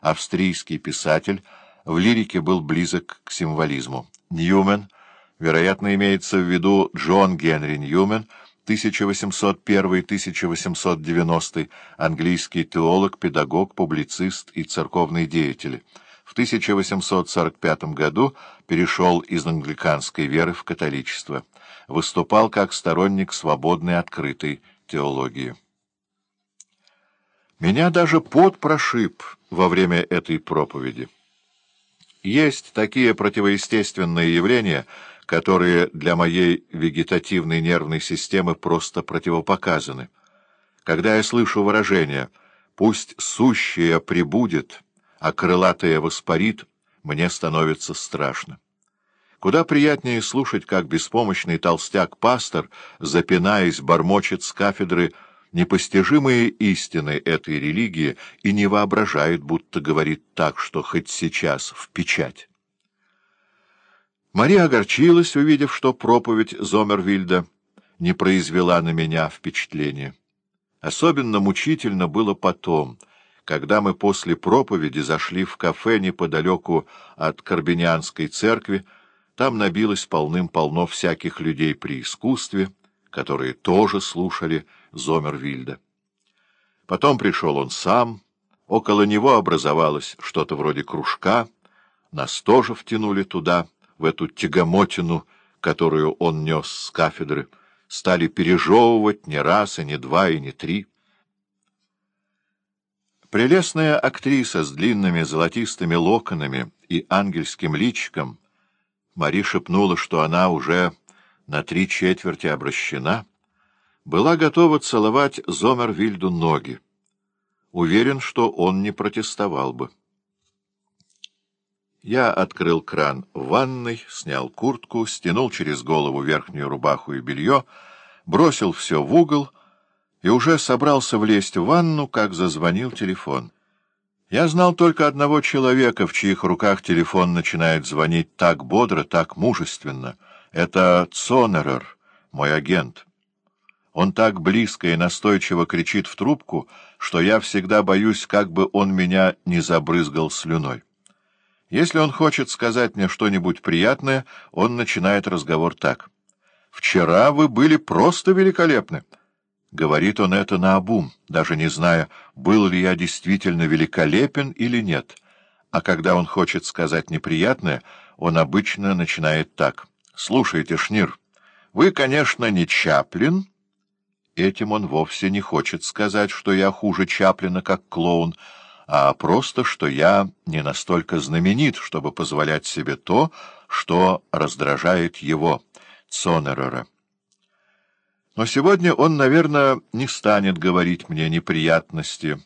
австрийский писатель, в лирике был близок к символизму. Ньюмен, вероятно, имеется в виду Джон Генри Ньюмен, 1801-1890, английский теолог, педагог, публицист и церковный деятель. В 1845 году перешел из англиканской веры в католичество. Выступал как сторонник свободной открытой теологии. Меня даже пот прошиб во время этой проповеди. Есть такие противоестественные явления, которые для моей вегетативной нервной системы просто противопоказаны. Когда я слышу выражение «пусть сущее прибудет», а крылатое воспарит, мне становится страшно. Куда приятнее слушать, как беспомощный толстяк-пастор, запинаясь, бормочет с кафедры непостижимые истины этой религии и не воображает, будто говорит так, что хоть сейчас в печать. Мария огорчилась, увидев, что проповедь Зомервильда не произвела на меня впечатления. Особенно мучительно было потом, когда мы после проповеди зашли в кафе неподалеку от Карбинианской церкви, там набилось полным-полно всяких людей при искусстве, которые тоже слушали Зомервильда. Потом пришел он сам, около него образовалось что-то вроде кружка, нас тоже втянули туда, в эту тягомотину, которую он нес с кафедры, стали пережевывать не раз, и не два, и не три. Прелестная актриса с длинными золотистыми локонами и ангельским личиком, Мари шепнула, что она уже на три четверти обращена, была готова целовать Зомервильду ноги. Уверен, что он не протестовал бы. Я открыл кран в ванной, снял куртку, стянул через голову верхнюю рубаху и белье, бросил все в угол и уже собрался влезть в ванну, как зазвонил телефон. Я знал только одного человека, в чьих руках телефон начинает звонить так бодро, так мужественно. Это Цонерер, мой агент. Он так близко и настойчиво кричит в трубку, что я всегда боюсь, как бы он меня не забрызгал слюной. Если он хочет сказать мне что-нибудь приятное, он начинает разговор так. «Вчера вы были просто великолепны». Говорит он это наобум, даже не зная, был ли я действительно великолепен или нет. А когда он хочет сказать неприятное, он обычно начинает так. «Слушайте, Шнир, вы, конечно, не Чаплин». Этим он вовсе не хочет сказать, что я хуже Чаплина, как клоун, — а просто, что я не настолько знаменит, чтобы позволять себе то, что раздражает его, Цонерера. Но сегодня он, наверное, не станет говорить мне неприятности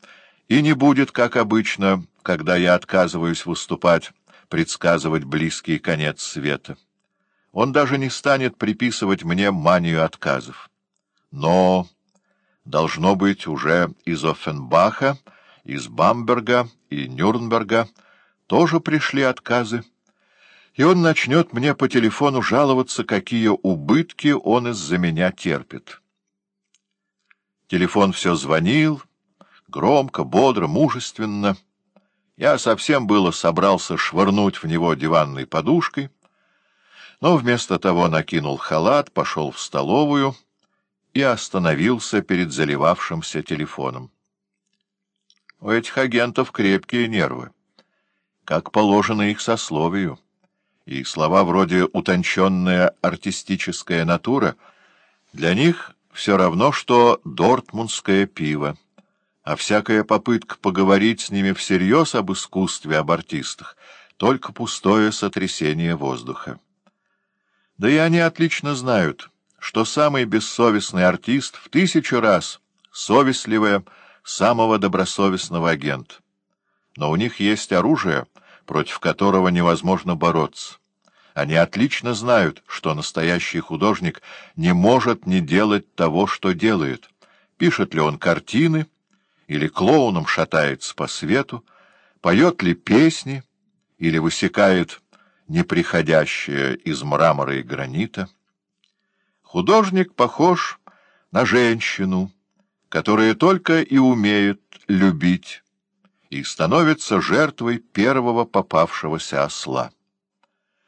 и не будет, как обычно, когда я отказываюсь выступать, предсказывать близкий конец света. Он даже не станет приписывать мне манию отказов. Но, должно быть, уже из Оффенбаха из Бамберга и Нюрнберга тоже пришли отказы, и он начнет мне по телефону жаловаться, какие убытки он из-за меня терпит. Телефон все звонил, громко, бодро, мужественно. Я совсем было собрался швырнуть в него диванной подушкой, но вместо того накинул халат, пошел в столовую и остановился перед заливавшимся телефоном. У этих агентов крепкие нервы, как положено их сословию. И слова вроде «утонченная артистическая натура» для них все равно, что дортмундское пиво, а всякая попытка поговорить с ними всерьез об искусстве, об артистах, только пустое сотрясение воздуха. Да и они отлично знают, что самый бессовестный артист в тысячу раз совестливая, самого добросовестного агента. Но у них есть оружие, против которого невозможно бороться. Они отлично знают, что настоящий художник не может не делать того, что делает. Пишет ли он картины, или клоуном шатается по свету, поет ли песни, или высекает неприходящее из мрамора и гранита. Художник похож на женщину, которые только и умеют любить, и становится жертвой первого попавшегося осла.